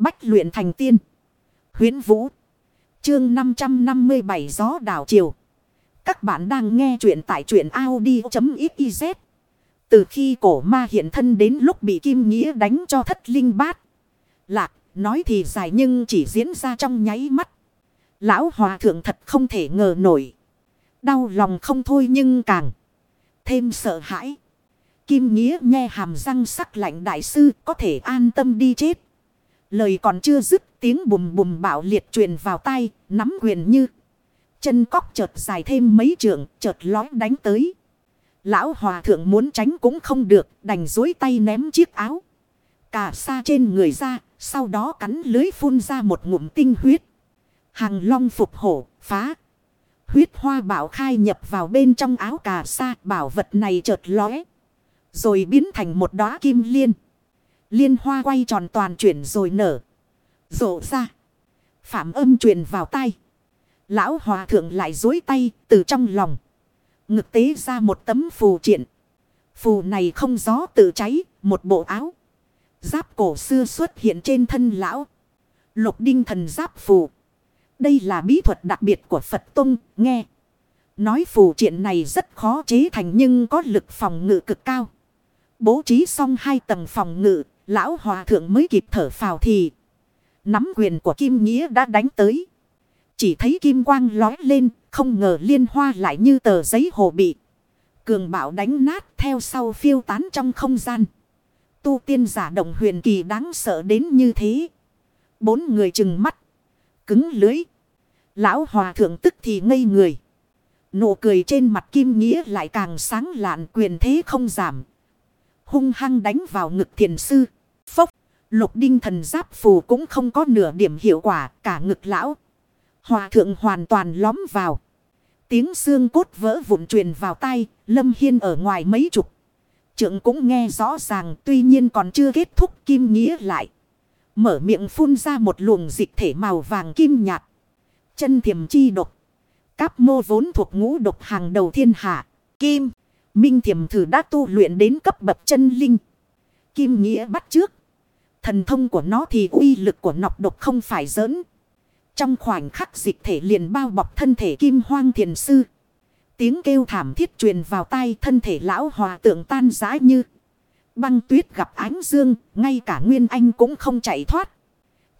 Bách luyện thành tiên. Huyến Vũ. Chương 557 Gió đảo chiều Các bạn đang nghe truyện tại truyện Audi.xyz. Từ khi cổ ma hiện thân đến lúc bị Kim Nghĩa đánh cho thất linh bát. Lạc, nói thì dài nhưng chỉ diễn ra trong nháy mắt. Lão hòa thượng thật không thể ngờ nổi. Đau lòng không thôi nhưng càng thêm sợ hãi. Kim Nghĩa nghe hàm răng sắc lạnh đại sư có thể an tâm đi chết. Lời còn chưa dứt tiếng bùm bùm bạo liệt truyền vào tay, nắm quyền như. Chân cóc chợt dài thêm mấy trượng, chợt lói đánh tới. Lão hòa thượng muốn tránh cũng không được, đành dối tay ném chiếc áo. Cả xa trên người ra, sau đó cắn lưới phun ra một ngụm tinh huyết. Hàng long phục hổ, phá. Huyết hoa bảo khai nhập vào bên trong áo cà sa, bảo vật này chợt lóe. Rồi biến thành một đóa kim liên. Liên hoa quay tròn toàn chuyển rồi nở. Rộ ra. Phạm âm truyền vào tay. Lão hòa thượng lại dối tay từ trong lòng. Ngực tế ra một tấm phù triện. Phù này không gió tự cháy, một bộ áo. Giáp cổ xưa xuất hiện trên thân lão. Lục đinh thần giáp phù. Đây là bí thuật đặc biệt của Phật Tông, nghe. Nói phù triện này rất khó chế thành nhưng có lực phòng ngự cực cao. Bố trí xong hai tầng phòng ngự, lão hòa thượng mới kịp thở phào thì. Nắm quyền của Kim Nghĩa đã đánh tới. Chỉ thấy kim quang lói lên, không ngờ liên hoa lại như tờ giấy hồ bị. Cường bạo đánh nát theo sau phiêu tán trong không gian. Tu tiên giả động huyền kỳ đáng sợ đến như thế. Bốn người chừng mắt. Cứng lưới. Lão hòa thượng tức thì ngây người. Nụ cười trên mặt kim nghĩa lại càng sáng lạn quyền thế không giảm. Hung hăng đánh vào ngực thiền sư. Phốc. Lục đinh thần giáp phù cũng không có nửa điểm hiệu quả. Cả ngực lão. Hòa thượng hoàn toàn lóm vào. Tiếng xương cốt vỡ vụn truyền vào tay. Lâm Hiên ở ngoài mấy chục. Trượng cũng nghe rõ ràng. Tuy nhiên còn chưa kết thúc kim nghĩa lại. Mở miệng phun ra một luồng dịch thể màu vàng kim nhạt. Chân thiềm chi độc. Cáp mô vốn thuộc ngũ độc hàng đầu thiên hạ. Kim. Minh thiềm thử đã tu luyện đến cấp bậc chân linh. Kim nghĩa bắt trước. Thần thông của nó thì uy lực của nọc độc không phải giỡn. Trong khoảnh khắc dịch thể liền bao bọc thân thể kim hoang thiền sư. Tiếng kêu thảm thiết truyền vào tai thân thể lão hòa tượng tan rã như. Băng tuyết gặp ánh dương, ngay cả Nguyên Anh cũng không chạy thoát.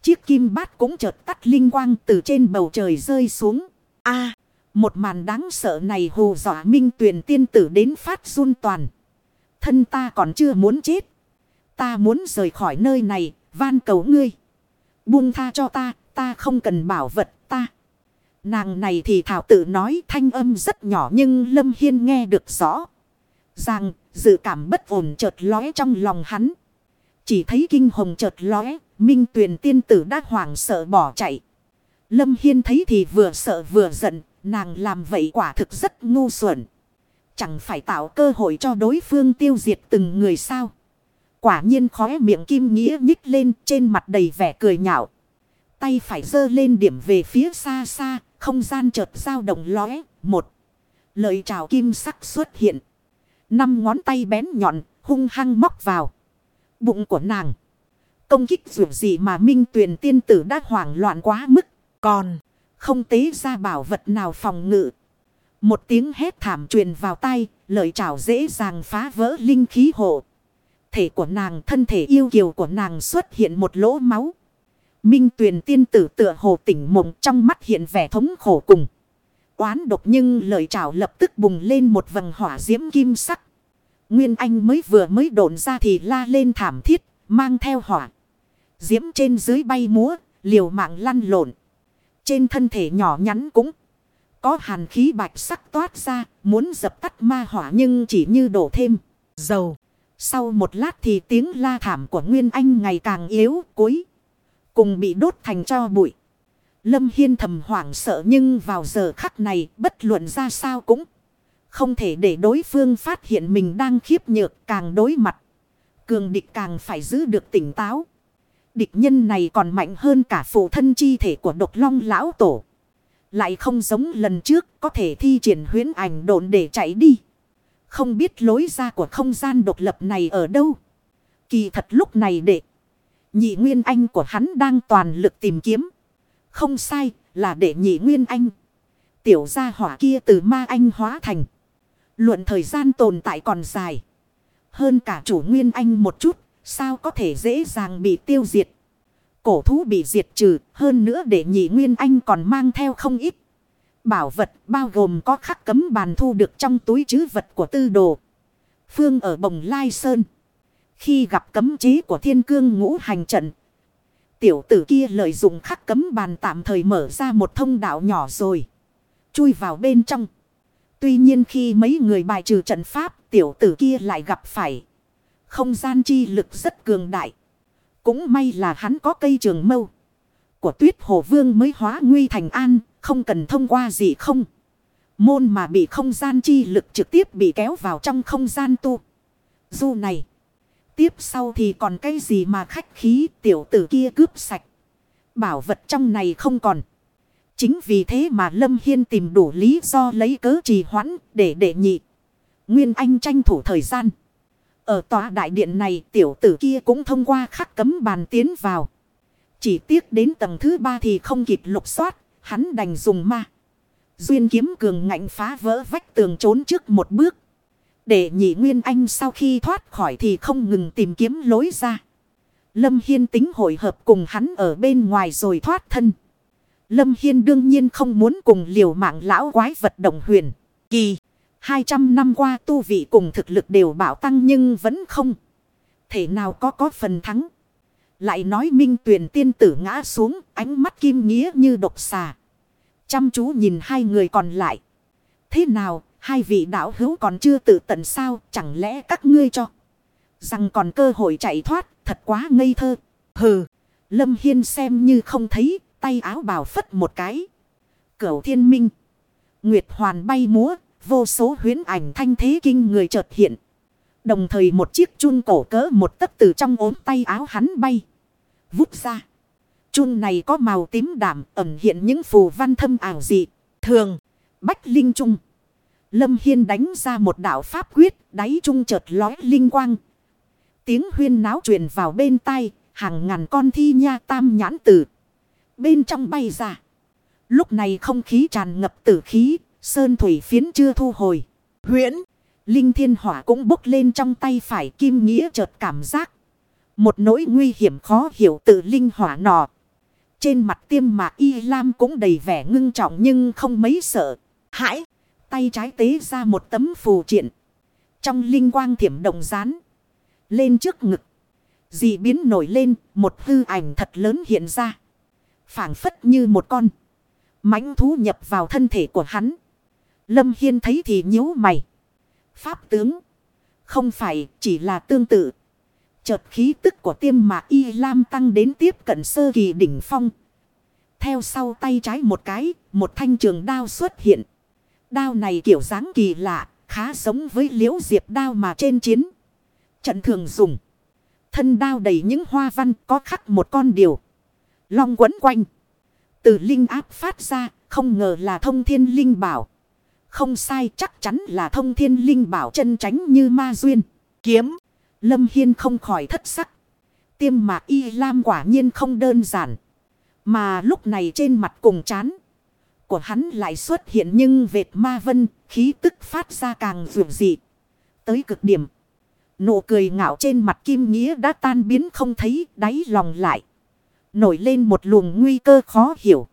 Chiếc kim bát cũng chợt tắt linh quang từ trên bầu trời rơi xuống. a một màn đáng sợ này hù dọa minh tuyển tiên tử đến phát run toàn. Thân ta còn chưa muốn chết. Ta muốn rời khỏi nơi này, van cầu ngươi. Buông tha cho ta, ta không cần bảo vật ta. Nàng này thì thảo tự nói thanh âm rất nhỏ nhưng Lâm Hiên nghe được rõ. Rằng dự cảm bất ổn chợt lóe trong lòng hắn. Chỉ thấy kinh hồng chợt lóe, minh tuyền tiên tử đã hoảng sợ bỏ chạy. Lâm Hiên thấy thì vừa sợ vừa giận, nàng làm vậy quả thực rất ngu xuẩn. Chẳng phải tạo cơ hội cho đối phương tiêu diệt từng người sao. Quả nhiên khóe miệng kim nghĩa nhích lên trên mặt đầy vẻ cười nhạo. Tay phải dơ lên điểm về phía xa xa, không gian chợt dao động lóe, một. Lợi trào kim sắc xuất hiện. Năm ngón tay bén nhọn, hung hăng móc vào. Bụng của nàng. Công kích dù gì mà minh tuyển tiên tử đã hoảng loạn quá mức. Còn không tế ra bảo vật nào phòng ngự. Một tiếng hét thảm truyền vào tay, lợi chảo dễ dàng phá vỡ linh khí hộ. Thể của nàng, thân thể yêu kiều của nàng xuất hiện một lỗ máu. Minh tuyền tiên tử tựa hồ tỉnh mộng trong mắt hiện vẻ thống khổ cùng. Oán độc nhưng lời chảo lập tức bùng lên một vầng hỏa diễm kim sắc. Nguyên Anh mới vừa mới độn ra thì la lên thảm thiết, mang theo hỏa. Diễm trên dưới bay múa, liều mạng lăn lộn. Trên thân thể nhỏ nhắn cũng có hàn khí bạch sắc toát ra, muốn dập tắt ma hỏa nhưng chỉ như đổ thêm dầu. Sau một lát thì tiếng la thảm của Nguyên Anh ngày càng yếu cuối. Cùng bị đốt thành cho bụi. Lâm Hiên thầm hoảng sợ nhưng vào giờ khắc này, bất luận ra sao cũng không thể để đối phương phát hiện mình đang khiếp nhược càng đối mặt. Cường địch càng phải giữ được tỉnh táo. Địch nhân này còn mạnh hơn cả phụ thân chi thể của độc long lão tổ. Lại không giống lần trước, có thể thi triển huyến ảnh độn để chạy đi. Không biết lối ra của không gian độc lập này ở đâu. Kỳ thật lúc này đệ. Nhị Nguyên Anh của hắn đang toàn lực tìm kiếm. Không sai là đệ nhị Nguyên Anh. Tiểu gia hỏa kia từ ma anh hóa thành. Luận thời gian tồn tại còn dài. Hơn cả chủ Nguyên Anh một chút. Sao có thể dễ dàng bị tiêu diệt. Cổ thú bị diệt trừ. Hơn nữa để nhị Nguyên Anh còn mang theo không ít. Bảo vật bao gồm có khắc cấm bàn thu được trong túi chứ vật của tư đồ. Phương ở Bồng Lai Sơn. Khi gặp cấm chế của thiên cương ngũ hành trận. Tiểu tử kia lợi dụng khắc cấm bàn tạm thời mở ra một thông đạo nhỏ rồi. Chui vào bên trong. Tuy nhiên khi mấy người bài trừ trận pháp, tiểu tử kia lại gặp phải. Không gian chi lực rất cường đại. Cũng may là hắn có cây trường mâu. Của tuyết hồ vương mới hóa nguy thành an. Không cần thông qua gì không. Môn mà bị không gian chi lực trực tiếp bị kéo vào trong không gian tu. Du này. Tiếp sau thì còn cái gì mà khách khí tiểu tử kia cướp sạch. Bảo vật trong này không còn. Chính vì thế mà Lâm Hiên tìm đủ lý do lấy cớ trì hoãn để đệ nhị. Nguyên Anh tranh thủ thời gian. Ở tòa đại điện này tiểu tử kia cũng thông qua khắc cấm bàn tiến vào. Chỉ tiếc đến tầng thứ ba thì không kịp lục soát, hắn đành dùng ma. Duyên kiếm cường ngạnh phá vỡ vách tường trốn trước một bước. Để nhị Nguyên Anh sau khi thoát khỏi thì không ngừng tìm kiếm lối ra. Lâm Hiên tính hội hợp cùng hắn ở bên ngoài rồi thoát thân. Lâm Hiên đương nhiên không muốn cùng liều mạng lão quái vật động huyền. Kỳ, 200 năm qua tu vị cùng thực lực đều bảo tăng nhưng vẫn không. Thể nào có có phần thắng. Lại nói minh tuyển tiên tử ngã xuống ánh mắt kim nghĩa như độc xà. Chăm chú nhìn hai người còn lại. Thế nào, hai vị đạo hữu còn chưa tự tận sao, chẳng lẽ các ngươi cho. Rằng còn cơ hội chạy thoát, thật quá ngây thơ. Hừ, Lâm Hiên xem như không thấy, tay áo bào phất một cái. Cửu thiên minh. Nguyệt hoàn bay múa, vô số huyến ảnh thanh thế kinh người chợt hiện. Đồng thời một chiếc chun cổ cỡ một tấc từ trong ốm tay áo hắn bay. Vút ra. Chun này có màu tím đảm ẩn hiện những phù văn thâm ảo dị. Thường, bách linh trung. Lâm Hiên đánh ra một đạo pháp quyết, đáy trung chợt lói linh quang. Tiếng huyên náo truyền vào bên tai, hàng ngàn con thi nha tam nhãn tử. Bên trong bay ra. Lúc này không khí tràn ngập tử khí, sơn thủy phiến chưa thu hồi. Huyễn, linh thiên hỏa cũng bốc lên trong tay phải kim nghĩa chợt cảm giác. Một nỗi nguy hiểm khó hiểu tự linh hỏa nọ. Trên mặt tiêm mà y lam cũng đầy vẻ ngưng trọng nhưng không mấy sợ. Hãi! Tay trái tế ra một tấm phù triện. Trong linh quang thiểm động rán. Lên trước ngực. Dị biến nổi lên, một hư ảnh thật lớn hiện ra. phảng phất như một con. mãnh thú nhập vào thân thể của hắn. Lâm Hiên thấy thì nhíu mày. Pháp tướng. Không phải chỉ là tương tự. Chợt khí tức của tiêm mạc y lam tăng đến tiếp cận sơ kỳ đỉnh phong. Theo sau tay trái một cái, một thanh trường đao xuất hiện. Đao này kiểu dáng kỳ lạ, khá giống với liễu diệp đao mà trên chiến. Trận thường dùng. Thân đao đầy những hoa văn có khắc một con điều. Long quấn quanh. Từ linh áp phát ra, không ngờ là thông thiên linh bảo. Không sai chắc chắn là thông thiên linh bảo chân tránh như ma duyên. Kiếm. Lâm Hiên không khỏi thất sắc. Tiêm mạc y lam quả nhiên không đơn giản. Mà lúc này trên mặt cùng chán của hắn lại xuất hiện nhưng vệt ma vân, khí tức phát ra càng vượt dị. Tới cực điểm. Nụ cười ngạo trên mặt Kim Nghĩa đã tan biến không thấy đáy lòng lại. Nổi lên một luồng nguy cơ khó hiểu.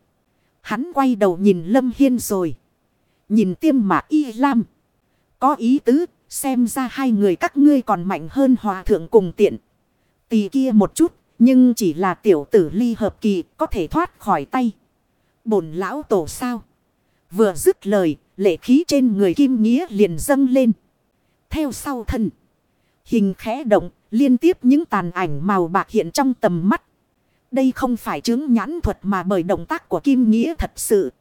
Hắn quay đầu nhìn Lâm Hiên rồi. Nhìn tiêm mạc y lam. Có ý tứ, xem ra hai người các ngươi còn mạnh hơn hòa thượng cùng tiện. Tì kia một chút, nhưng chỉ là tiểu tử ly hợp kỳ có thể thoát khỏi tay bổn lão tổ sao. Vừa dứt lời, lệ khí trên người kim nghĩa liền dâng lên. Theo sau thân. Hình khẽ động, liên tiếp những tàn ảnh màu bạc hiện trong tầm mắt. Đây không phải chứng nhãn thuật mà bởi động tác của kim nghĩa thật sự.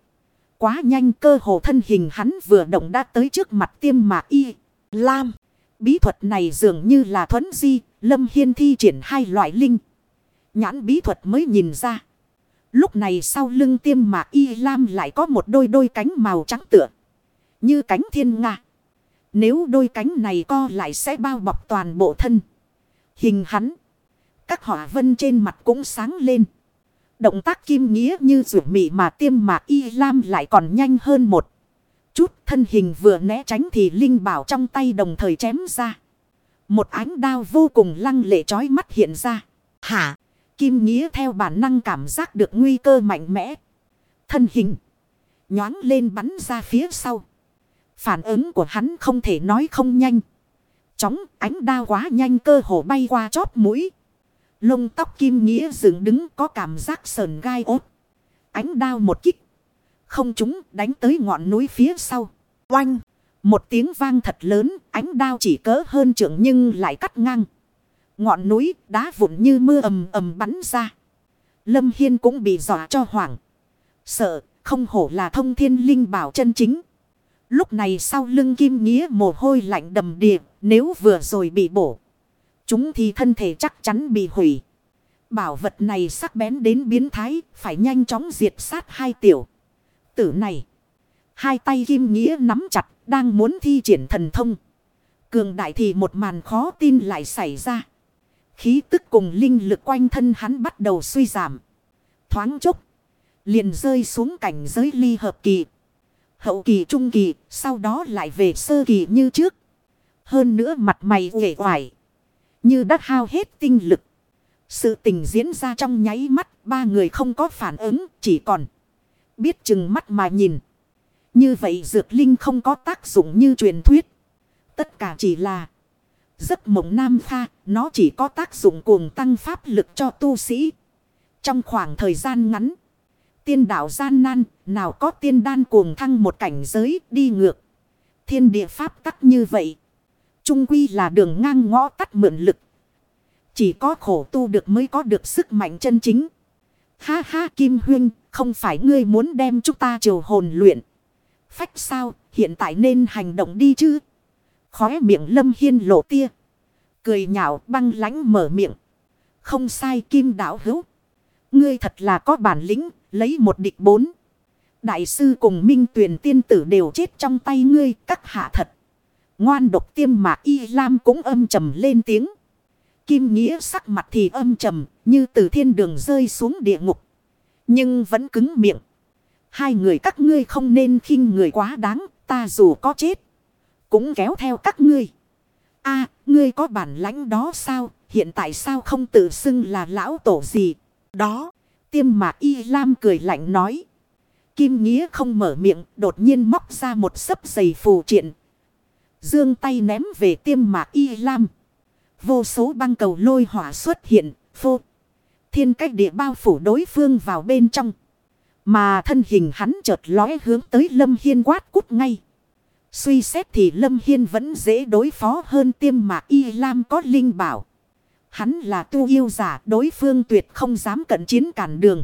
Quá nhanh cơ hồ thân hình hắn vừa động đã tới trước mặt tiêm mạc y. Lam. Bí thuật này dường như là thuấn di. Lâm Hiên thi triển hai loại linh. Nhãn bí thuật mới nhìn ra. Lúc này sau lưng tiêm mạc y lam lại có một đôi đôi cánh màu trắng tựa. Như cánh thiên nga. Nếu đôi cánh này co lại sẽ bao bọc toàn bộ thân. Hình hắn. Các họa vân trên mặt cũng sáng lên. Động tác kim nghĩa như rủ mị mà tiêm mạc y lam lại còn nhanh hơn một. Chút thân hình vừa né tránh thì linh bảo trong tay đồng thời chém ra. Một ánh đao vô cùng lăng lệ chói mắt hiện ra. Hả? Kim nghĩa theo bản năng cảm giác được nguy cơ mạnh mẽ. Thân hình. Nhoáng lên bắn ra phía sau. Phản ứng của hắn không thể nói không nhanh. Chóng ánh đao quá nhanh cơ hồ bay qua chóp mũi. Lông tóc kim nghĩa dựng đứng có cảm giác sờn gai ốt. Ánh đao một kích. Không chúng đánh tới ngọn núi phía sau. Oanh. Một tiếng vang thật lớn. Ánh đao chỉ cỡ hơn trưởng nhưng lại cắt ngang. Ngọn núi đá vụn như mưa ầm ầm bắn ra. Lâm Hiên cũng bị dọa cho hoảng. Sợ, không hổ là thông thiên linh bảo chân chính. Lúc này sau lưng kim nghĩa mồ hôi lạnh đầm đìa. Nếu vừa rồi bị bổ. Chúng thì thân thể chắc chắn bị hủy. Bảo vật này sắc bén đến biến thái. Phải nhanh chóng diệt sát hai tiểu. Tử này. Hai tay kim nghĩa nắm chặt. Đang muốn thi triển thần thông. Cường đại thì một màn khó tin lại xảy ra. Khí tức cùng linh lực quanh thân hắn bắt đầu suy giảm. Thoáng chốc. Liền rơi xuống cảnh giới ly hợp kỳ. Hậu kỳ trung kỳ. Sau đó lại về sơ kỳ như trước. Hơn nữa mặt mày uể oải. Như đã hao hết tinh lực. Sự tình diễn ra trong nháy mắt. Ba người không có phản ứng. Chỉ còn. Biết chừng mắt mà nhìn. Như vậy dược linh không có tác dụng như truyền thuyết. Tất cả chỉ là. Giấc mộng nam pha. Nó chỉ có tác dụng cuồng tăng pháp lực cho tu sĩ. Trong khoảng thời gian ngắn. Tiên đạo gian nan. Nào có tiên đan cuồng thăng một cảnh giới đi ngược. Thiên địa pháp tắc như vậy. Trung quy là đường ngang ngõ tắt mượn lực. Chỉ có khổ tu được mới có được sức mạnh chân chính. Ha ha Kim Huyên, không phải ngươi muốn đem chúng ta triều hồn luyện. Phách sao, hiện tại nên hành động đi chứ. Khóe miệng lâm hiên lộ tia. Cười nhạo băng lánh mở miệng. Không sai kim đảo hữu. Ngươi thật là có bản lĩnh, lấy một địch bốn. Đại sư cùng minh tuyển tiên tử đều chết trong tay ngươi, các hạ thật. Ngoan độc tiêm mà y lam cũng âm trầm lên tiếng. Kim nghĩa sắc mặt thì âm trầm như từ thiên đường rơi xuống địa ngục. Nhưng vẫn cứng miệng. Hai người các ngươi không nên khinh người quá đáng. Ta dù có chết. Cũng kéo theo các ngươi. a, ngươi có bản lãnh đó sao? Hiện tại sao không tự xưng là lão tổ gì? Đó. Tiêm mạc y lam cười lạnh nói. Kim Nghĩa không mở miệng. Đột nhiên móc ra một sấp giày phù triện. Dương tay ném về tiêm mạc y lam. Vô số băng cầu lôi hỏa xuất hiện. Phô. Thiên cách địa bao phủ đối phương vào bên trong. Mà thân hình hắn chợt lóe hướng tới Lâm Hiên quát cút ngay. Suy xét thì Lâm Hiên vẫn dễ đối phó hơn tiêm mà y lam có linh bảo. Hắn là tu yêu giả, đối phương tuyệt không dám cận chiến cản đường.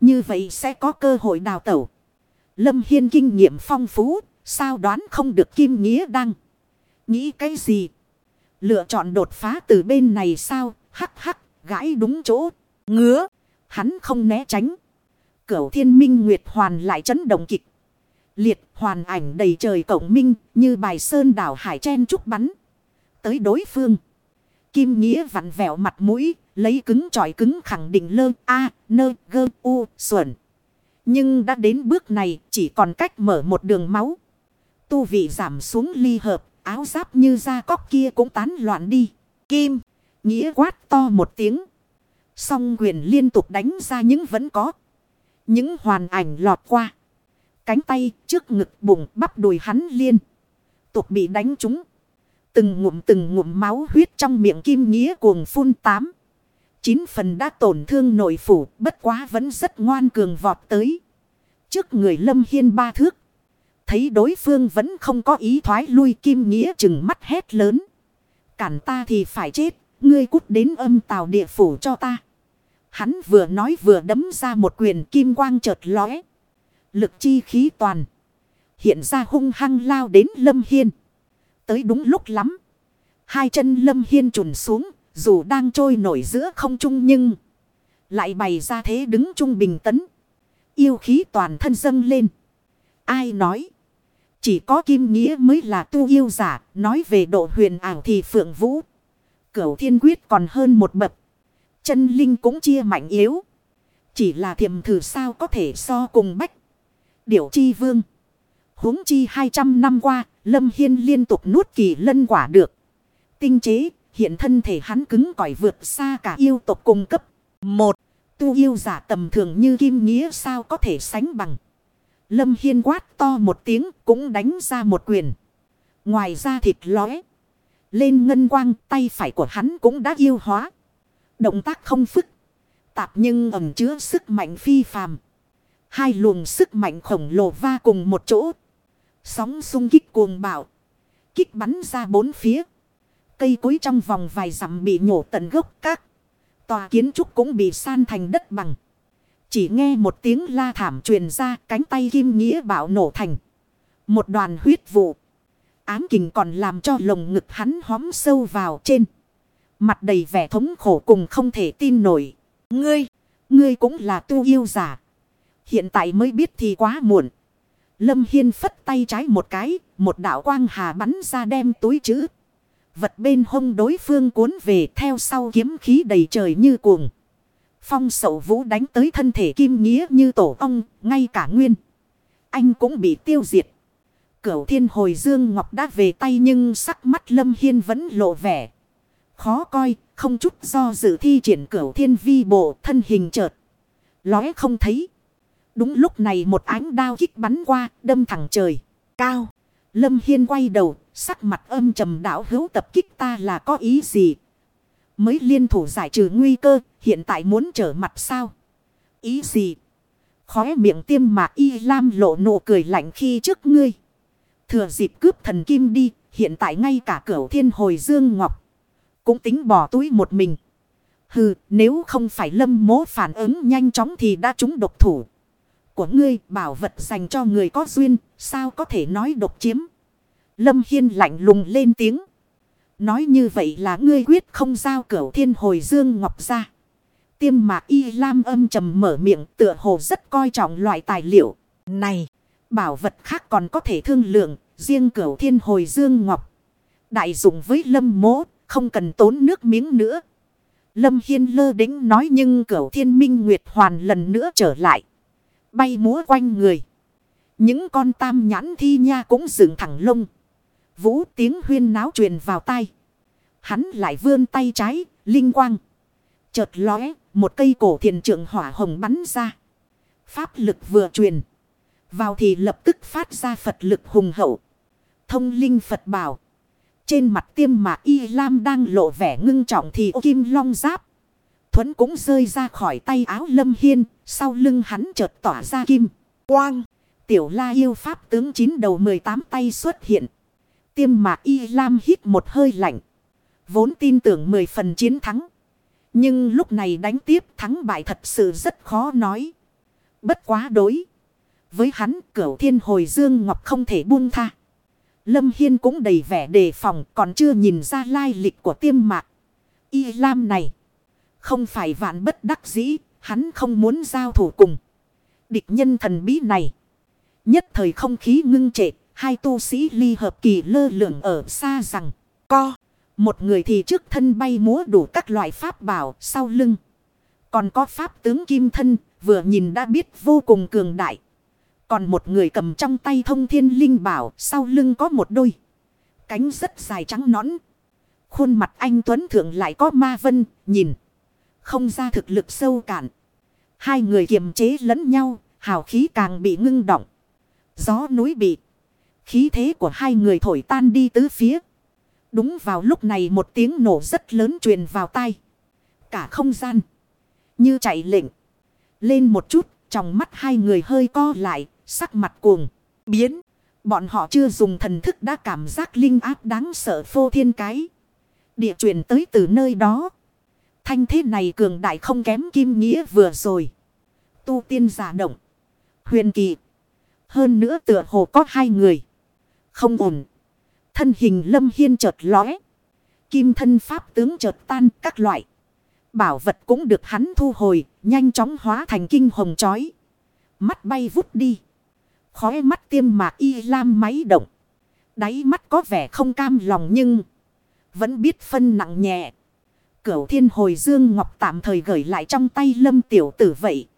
Như vậy sẽ có cơ hội đào tẩu. Lâm Hiên kinh nghiệm phong phú. Sao đoán không được Kim Nghĩa đăng. Nghĩ cái gì? Lựa chọn đột phá từ bên này sao? Hắc hắc, gãi đúng chỗ. Ngứa. Hắn không né tránh. Cửu thiên minh nguyệt hoàn lại chấn động kịch. Liệt hoàn ảnh đầy trời cổng minh như bài sơn đảo hải chen trúc bắn. Tới đối phương. Kim Nghĩa vặn vẹo mặt mũi, lấy cứng tròi cứng khẳng định lơ a nơ gơ u xuẩn. Nhưng đã đến bước này chỉ còn cách mở một đường máu. Tu vị giảm xuống ly hợp, áo giáp như da cóc kia cũng tán loạn đi. Kim, Nghĩa quát to một tiếng. Song quyền liên tục đánh ra những vẫn có. Những hoàn ảnh lọt qua. Cánh tay trước ngực bụng bắp đùi hắn liên. Tục bị đánh trúng. Từng ngụm từng ngụm máu huyết trong miệng kim nghĩa cuồng phun tám. Chín phần đã tổn thương nội phủ, bất quá vẫn rất ngoan cường vọt tới. Trước người lâm hiên ba thước. Thấy đối phương vẫn không có ý thoái lui kim nghĩa chừng mắt hét lớn. Cản ta thì phải chết. Ngươi cút đến âm tào địa phủ cho ta. Hắn vừa nói vừa đấm ra một quyền kim quang chợt lóe. Lực chi khí toàn. Hiện ra hung hăng lao đến Lâm Hiên. Tới đúng lúc lắm. Hai chân Lâm Hiên trùn xuống. Dù đang trôi nổi giữa không trung nhưng. Lại bày ra thế đứng trung bình tấn. Yêu khí toàn thân dâng lên. Ai nói. Chỉ có Kim Nghĩa mới là tu yêu giả. Nói về độ huyền ảo thì Phượng Vũ. Cửu Thiên Quyết còn hơn một bậc chân linh cũng chia mạnh yếu. Chỉ là thiềm thử sao có thể so cùng bách. Điểu chi vương. huống chi 200 năm qua, Lâm Hiên liên tục nuốt kỳ lân quả được. Tinh chế, hiện thân thể hắn cứng cỏi vượt xa cả yêu tộc cung cấp. Một, tu yêu giả tầm thường như kim nghĩa sao có thể sánh bằng. Lâm Hiên quát to một tiếng cũng đánh ra một quyền. Ngoài ra thịt lóe. Lên ngân quang tay phải của hắn cũng đã yêu hóa. Động tác không phức. Tạp nhưng ẩm chứa sức mạnh phi phàm. Hai luồng sức mạnh khổng lồ va cùng một chỗ. Sóng sung kích cuồng bạo. Kích bắn ra bốn phía. Cây cối trong vòng vài dặm bị nhổ tận gốc các. Tòa kiến trúc cũng bị san thành đất bằng. Chỉ nghe một tiếng la thảm truyền ra, cánh tay kim nghĩa bạo nổ thành. Một đoàn huyết vụ. Ám kình còn làm cho lồng ngực hắn hóm sâu vào trên. Mặt đầy vẻ thống khổ cùng không thể tin nổi. Ngươi, ngươi cũng là tu yêu giả. Hiện tại mới biết thì quá muộn. Lâm Hiên phất tay trái một cái, một đạo quang hà bắn ra đem túi chữ. Vật bên hông đối phương cuốn về theo sau kiếm khí đầy trời như cuồng. Phong sậu vũ đánh tới thân thể kim nghĩa như tổ ong, ngay cả nguyên. Anh cũng bị tiêu diệt. Cửu thiên hồi dương ngọc đã về tay nhưng sắc mắt lâm hiên vẫn lộ vẻ. Khó coi, không chút do dự thi triển cửu thiên vi bộ thân hình chợt. Lóe không thấy. Đúng lúc này một ánh đao kích bắn qua, đâm thẳng trời. Cao. Lâm Hiên quay đầu, sắc mặt âm trầm đảo hữu tập kích ta là có ý gì? Mới liên thủ giải trừ nguy cơ, hiện tại muốn trở mặt sao? Ý gì? Khóe miệng tiêm mà y lam lộ nụ cười lạnh khi trước ngươi. Thừa dịp cướp thần kim đi, hiện tại ngay cả cửu thiên hồi dương ngọc. Cũng tính bỏ túi một mình. Hừ, nếu không phải lâm mố phản ứng nhanh chóng thì đã trúng độc thủ. Của ngươi bảo vật dành cho người có duyên, sao có thể nói độc chiếm. Lâm Hiên lạnh lùng lên tiếng. Nói như vậy là ngươi quyết không giao cửu thiên hồi dương ngọc ra. Tiêm mạc y lam âm trầm mở miệng tựa hồ rất coi trọng loại tài liệu này. Bảo vật khác còn có thể thương lượng, riêng cửu thiên hồi dương ngọc. Đại dụng với lâm mố, không cần tốn nước miếng nữa. Lâm Hiên lơ đính nói nhưng cửu thiên minh nguyệt hoàn lần nữa trở lại. Bay múa quanh người. Những con tam nhãn thi nha cũng dựng thẳng lông. Vũ tiếng huyên náo truyền vào tai. Hắn lại vươn tay trái, linh quang. Chợt lóe, một cây cổ thiền trượng hỏa hồng bắn ra. Pháp lực vừa truyền. Vào thì lập tức phát ra Phật lực hùng hậu. Thông linh Phật bảo. Trên mặt tiêm mạc y lam đang lộ vẻ ngưng trọng thì ô kim long giáp. Thuấn cũng rơi ra khỏi tay áo lâm hiên. Sau lưng hắn chợt tỏa ra kim. Quang. Tiểu la yêu pháp tướng chín đầu 18 tay xuất hiện. Tiêm mạc y lam hít một hơi lạnh. Vốn tin tưởng 10 phần chiến thắng. Nhưng lúc này đánh tiếp thắng bại thật sự rất khó nói. Bất quá đối. Với hắn, cửu thiên hồi dương ngọc không thể buông tha. Lâm Hiên cũng đầy vẻ đề phòng, còn chưa nhìn ra lai lịch của tiêm mạc. Y Lam này. Không phải vạn bất đắc dĩ. Hắn không muốn giao thủ cùng. Địch nhân thần bí này. Nhất thời không khí ngưng trệ. Hai tu sĩ ly hợp kỳ lơ lửng ở xa rằng. Co. Một người thì trước thân bay múa đủ các loại pháp bảo, sau lưng. Còn có pháp tướng kim thân, vừa nhìn đã biết vô cùng cường đại. Còn một người cầm trong tay thông thiên linh bảo, sau lưng có một đôi. Cánh rất dài trắng nõn. Khuôn mặt anh Tuấn Thượng lại có ma vân, nhìn. Không ra thực lực sâu cạn. Hai người kiềm chế lẫn nhau, hào khí càng bị ngưng động. Gió núi bị. Khí thế của hai người thổi tan đi tứ phía. Đúng vào lúc này một tiếng nổ rất lớn truyền vào tai. Cả không gian. Như chạy lệnh. Lên một chút, trong mắt hai người hơi co lại, Sắc mặt cuồng, biến. Bọn họ chưa dùng thần thức đã cảm giác linh áp đáng sợ phô thiên cái. Địa truyền tới từ nơi đó. Thanh thế này cường đại không kém kim nghĩa vừa rồi. Tu tiên giả động. Huyền kỳ. Hơn nữa tựa hồ có hai người. Không ổn. Thân hình lâm hiên chợt lóe. Kim thân pháp tướng chợt tan các loại. Bảo vật cũng được hắn thu hồi. Nhanh chóng hóa thành kinh hồng chói. Mắt bay vút đi. Khói mắt tiêm mạc y lam máy động. Đáy mắt có vẻ không cam lòng nhưng. Vẫn biết phân nặng nhẹ. cửu thiên hồi dương ngọc tạm thời gửi lại trong tay lâm tiểu tử vậy.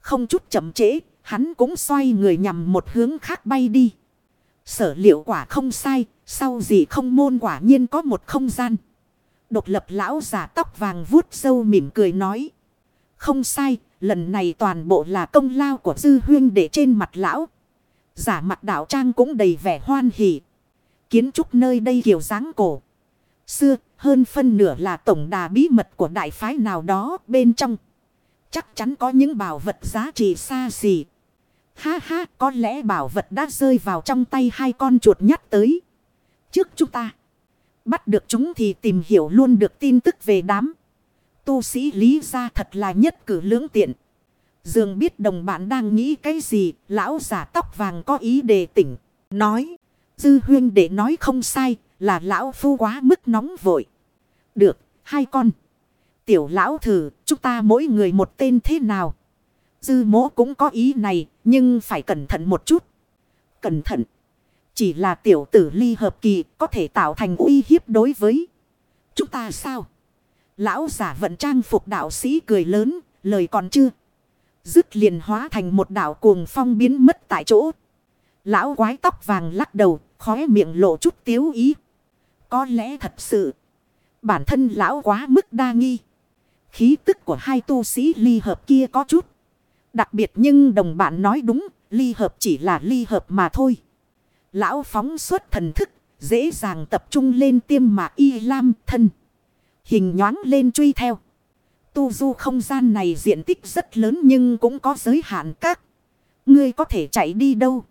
Không chút chậm trễ, hắn cũng xoay người nhằm một hướng khác bay đi. Sở liệu quả không sai, sau gì không môn quả nhiên có một không gian. Độc lập lão giả tóc vàng vuốt sâu mỉm cười nói. Không sai, lần này toàn bộ là công lao của dư huyên để trên mặt lão. Giả mặt đạo trang cũng đầy vẻ hoan hỉ. Kiến trúc nơi đây kiểu dáng cổ. Xưa, hơn phân nửa là tổng đà bí mật của đại phái nào đó bên trong. Chắc chắn có những bảo vật giá trị xa xỉ. Ha ha, có lẽ bảo vật đã rơi vào trong tay hai con chuột nhắt tới. Trước chúng ta. Bắt được chúng thì tìm hiểu luôn được tin tức về đám. Tu sĩ lý ra thật là nhất cử lưỡng tiện. Dường biết đồng bạn đang nghĩ cái gì, lão giả tóc vàng có ý đề tỉnh. Nói, dư huyên để nói không sai, là lão phu quá mức nóng vội. Được, hai con. Tiểu lão thử, chúng ta mỗi người một tên thế nào? Dư mỗ cũng có ý này, nhưng phải cẩn thận một chút. Cẩn thận. Chỉ là tiểu tử ly hợp kỳ có thể tạo thành uy hiếp đối với chúng ta sao? Lão giả vận trang phục đạo sĩ cười lớn, lời còn chưa. Dứt liền hóa thành một đạo cuồng phong biến mất tại chỗ. Lão quái tóc vàng lắc đầu, khóe miệng lộ chút tiếu ý. Có lẽ thật sự, bản thân lão quá mức đa nghi. Khí tức của hai tu sĩ ly hợp kia có chút. Đặc biệt nhưng đồng bạn nói đúng, ly hợp chỉ là ly hợp mà thôi. Lão phóng xuất thần thức, dễ dàng tập trung lên tiêm mạc y lam thân. Hình nhoáng lên truy theo. Tu du không gian này diện tích rất lớn nhưng cũng có giới hạn các. Ngươi có thể chạy đi đâu.